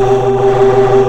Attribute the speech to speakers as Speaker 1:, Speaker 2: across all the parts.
Speaker 1: Oh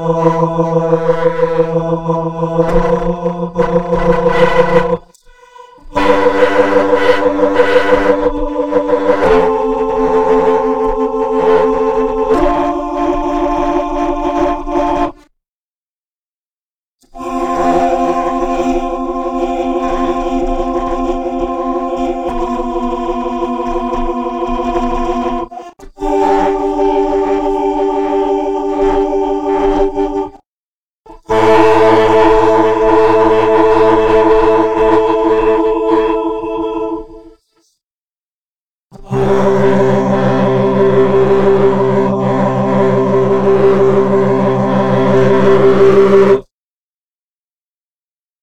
Speaker 1: oh